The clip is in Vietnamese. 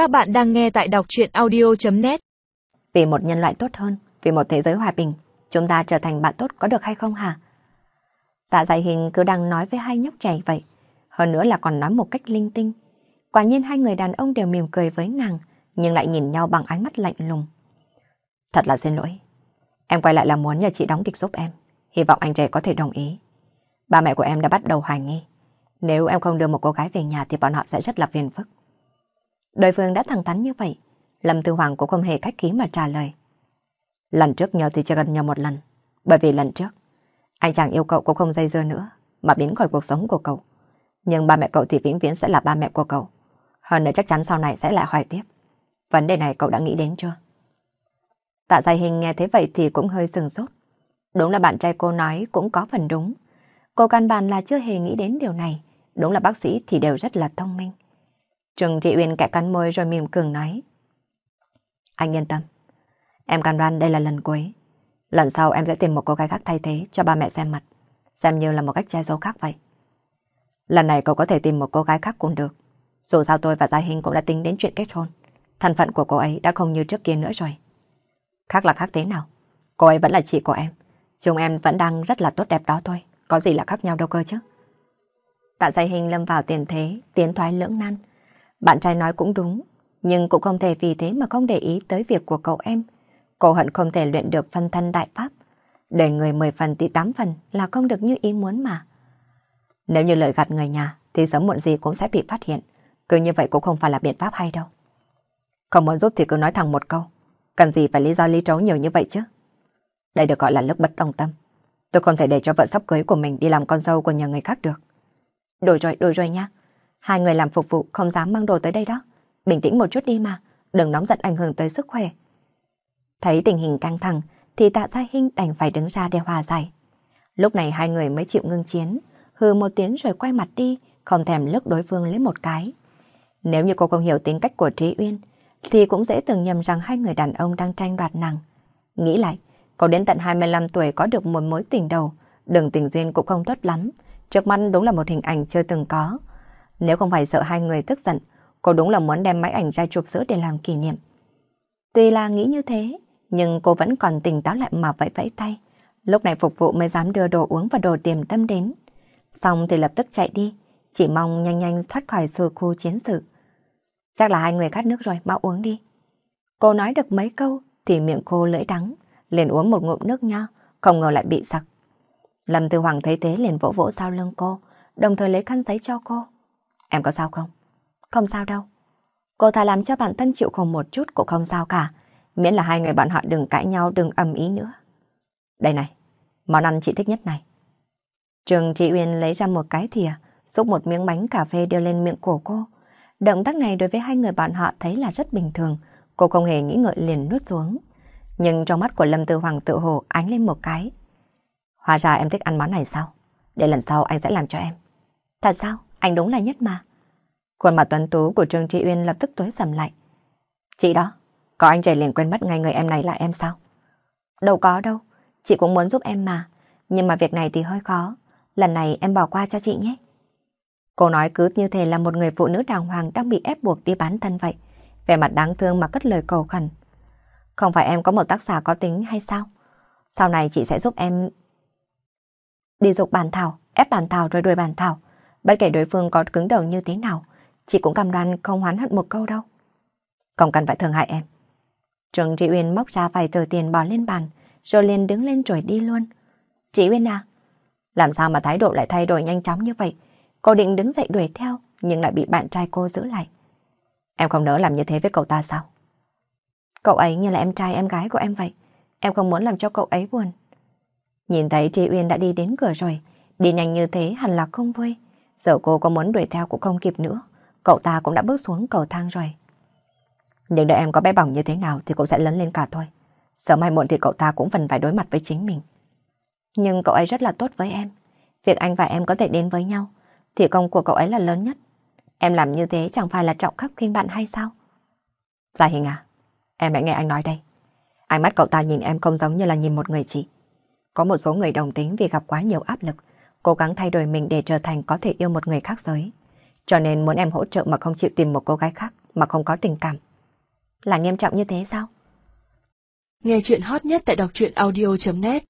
Các bạn đang nghe tại đọc chuyện audio.net Vì một nhân loại tốt hơn, vì một thế giới hòa bình, chúng ta trở thành bạn tốt có được hay không hả? Tạ giải hình cứ đang nói với hai nhóc trẻ vậy. Hơn nữa là còn nói một cách linh tinh. Quả nhiên hai người đàn ông đều mỉm cười với nàng, nhưng lại nhìn nhau bằng ánh mắt lạnh lùng. Thật là xin lỗi. Em quay lại là muốn nhờ chị đóng kịch giúp em. Hy vọng anh trẻ có thể đồng ý. Ba mẹ của em đã bắt đầu hoài nghi. Nếu em không đưa một cô gái về nhà thì bọn họ sẽ rất là phiền phức. Đối phương đã thẳng thắn như vậy. Lâm Tư Hoàng cũng không hề cách khí mà trả lời. Lần trước nhờ thì chỉ gần nhau một lần. Bởi vì lần trước, anh chàng yêu cậu cũng không dây dưa nữa, mà biến khỏi cuộc sống của cậu. Nhưng ba mẹ cậu thì vĩnh viễn sẽ là ba mẹ của cậu. Hơn nữa chắc chắn sau này sẽ lại hoài tiếp. Vấn đề này cậu đã nghĩ đến chưa? Tạ Giai Hình nghe thế vậy thì cũng hơi sừng sốt. Đúng là bạn trai cô nói cũng có phần đúng. Cô căn bản là chưa hề nghĩ đến điều này. Đúng là bác sĩ thì đều rất là thông minh. Trừng Trị Uyên cạy cắn môi rồi mỉm cười nói. Anh yên tâm. Em cam đoan đây là lần cuối. Lần sau em sẽ tìm một cô gái khác thay thế cho ba mẹ xem mặt. Xem như là một cách che giấu khác vậy. Lần này cậu có thể tìm một cô gái khác cũng được. Dù sao tôi và Gia Hình cũng đã tính đến chuyện kết hôn. Thân phận của cô ấy đã không như trước kia nữa rồi. Khác là khác thế nào? Cô ấy vẫn là chị của em. Chúng em vẫn đang rất là tốt đẹp đó thôi. Có gì là khác nhau đâu cơ chứ. Tạ Gia Hình lâm vào tiền thế, tiến thoái lưỡng nan. Bạn trai nói cũng đúng, nhưng cũng không thể vì thế mà không để ý tới việc của cậu em. Cô hận không thể luyện được phân thân đại pháp. Để người 10 phần thì 8 phần là không được như ý muốn mà. Nếu như lợi gạt người nhà thì sớm muộn gì cũng sẽ bị phát hiện. Cứ như vậy cũng không phải là biện pháp hay đâu. Không muốn giúp thì cứ nói thẳng một câu. Cần gì phải lý do lý trấu nhiều như vậy chứ? Đây được gọi là lúc bất đồng tâm. Tôi không thể để cho vợ sắp cưới của mình đi làm con dâu của nhà người khác được. Đổi rồi, đổi rồi nha. Hai người làm phục vụ không dám mang đồ tới đây đó. Bình tĩnh một chút đi mà, đừng nóng giận ảnh hưởng tới sức khỏe. Thấy tình hình căng thẳng thì tạ gia hinh đành phải đứng ra để hòa giải. Lúc này hai người mới chịu ngưng chiến, hừ một tiếng rồi quay mặt đi, không thèm lướt đối phương lấy một cái. Nếu như cô không hiểu tính cách của Trí Uyên, thì cũng dễ tưởng nhầm rằng hai người đàn ông đang tranh đoạt nàng. Nghĩ lại, cô đến tận 25 tuổi có được một mối tình đầu, đường tình duyên cũng không tốt lắm. Trước mắt đúng là một hình ảnh chưa từng có. Nếu không phải sợ hai người tức giận, cô đúng là muốn đem máy ảnh ra chụp giữ để làm kỷ niệm. Tuy là nghĩ như thế, nhưng cô vẫn còn tỉnh táo lại mà vẫy vẫy tay. Lúc này phục vụ mới dám đưa đồ uống và đồ tiềm tâm đến. Xong thì lập tức chạy đi, chỉ mong nhanh nhanh thoát khỏi sự khu chiến sự. Chắc là hai người khát nước rồi, mau uống đi. Cô nói được mấy câu thì miệng cô lưỡi đắng, liền uống một ngụm nước nho, không ngờ lại bị sặc. Lâm Tư Hoàng thấy thế liền vỗ vỗ sau lưng cô, đồng thời lấy khăn giấy cho cô. Em có sao không? Không sao đâu. Cô thà làm cho bản thân chịu khổ một chút cũng không sao cả. Miễn là hai người bọn họ đừng cãi nhau, đừng ầm ý nữa. Đây này, món ăn chị thích nhất này. Trường chị Uyên lấy ra một cái thìa, xúc một miếng bánh cà phê đưa lên miệng của cô. Động tác này đối với hai người bọn họ thấy là rất bình thường. Cô không hề nghĩ ngợi liền nuốt xuống. Nhưng trong mắt của Lâm Tư Hoàng tự hồ ánh lên một cái. Hóa ra em thích ăn món này sao? Để lần sau anh sẽ làm cho em. Thật sao? Anh đúng là nhất mà. Khuôn mặt tuấn tú của Trương Trị Uyên lập tức tối sầm lại. Chị đó, có anh trẻ liền quên mất ngay người em này là em sao? Đâu có đâu, chị cũng muốn giúp em mà. Nhưng mà việc này thì hơi khó. Lần này em bỏ qua cho chị nhé. Cô nói cứ như thế là một người phụ nữ đàng hoàng đang bị ép buộc đi bán thân vậy. Vẻ mặt đáng thương mà cất lời cầu khẩn. Không phải em có một tác giả có tính hay sao? Sau này chị sẽ giúp em đi dục bàn thảo, ép bàn thảo rồi đuổi bàn thảo. Bất kể đối phương có cứng đầu như thế nào, chị cũng cam đoan không hoán hận một câu đâu. Không cần phải thương hại em. Trần Trị Uyên móc ra vài tờ tiền bỏ lên bàn, rồi liền đứng lên rồi đi luôn. Chị Uyên à, làm sao mà thái độ lại thay đổi nhanh chóng như vậy? Cô định đứng dậy đuổi theo, nhưng lại bị bạn trai cô giữ lại. Em không nỡ làm như thế với cậu ta sao? Cậu ấy như là em trai em gái của em vậy. Em không muốn làm cho cậu ấy buồn. Nhìn thấy Tri Uyên đã đi đến cửa rồi, đi nhanh như thế hẳn là không vui. Giờ cô có muốn đuổi theo cũng không kịp nữa. Cậu ta cũng đã bước xuống cầu thang rồi. Nhưng đợi em có bé bỏng như thế nào thì cậu sẽ lớn lên cả thôi. Sớm mai muộn thì cậu ta cũng phần phải đối mặt với chính mình. Nhưng cậu ấy rất là tốt với em. Việc anh và em có thể đến với nhau thì công của cậu ấy là lớn nhất. Em làm như thế chẳng phải là trọng khắc khinh bạn hay sao? Gia Hình à, em hãy nghe anh nói đây. Ánh mắt cậu ta nhìn em không giống như là nhìn một người chị. Có một số người đồng tính vì gặp quá nhiều áp lực, cố gắng thay đổi mình để trở thành có thể yêu một người khác giới. Cho nên muốn em hỗ trợ mà không chịu tìm một cô gái khác mà không có tình cảm. Là nghiêm trọng như thế sao? Nghe chuyện hot nhất tại đọc truyện audio.net